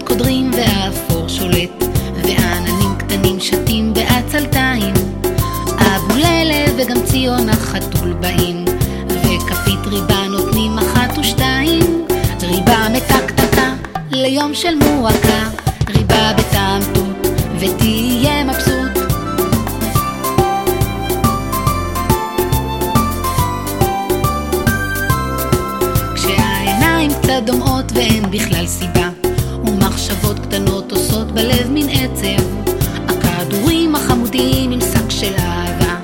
צבעים והאפור שולט, ועננים קטנים שתים בעצלתיים. אבו לילה וגם ציון החתול באים, וכפית ריבה נותנים אחת ושתיים. ריבה מתקתקה ליום של מועקה, ריבה בטעם תות, ותהיה מבסוט. קצת דומעות ואין בכלל סיבה, ומחשבות קטנות עושות בלב מין עצב, הכדורים החמודים עם שק של אהבה,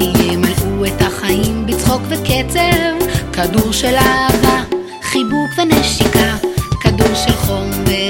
ימלאו את החיים בצחוק וקצב, כדור של אהבה, חיבוק ונשיקה, כדור של חום וחברות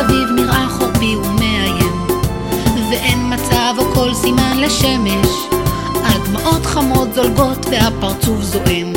כשהכל סביב נראה חורפי ומאיים. ואין מצב או כל סימן לשמש. הדמעות חמות זולגות והפרצוף זועם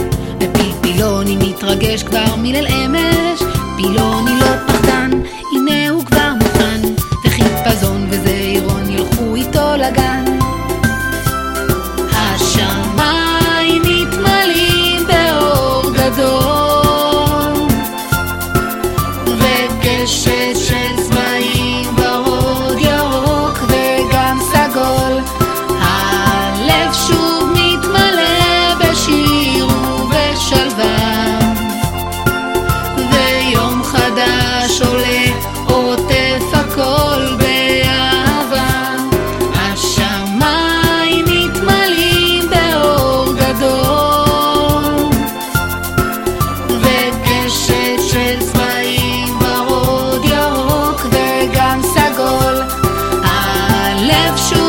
lepszą.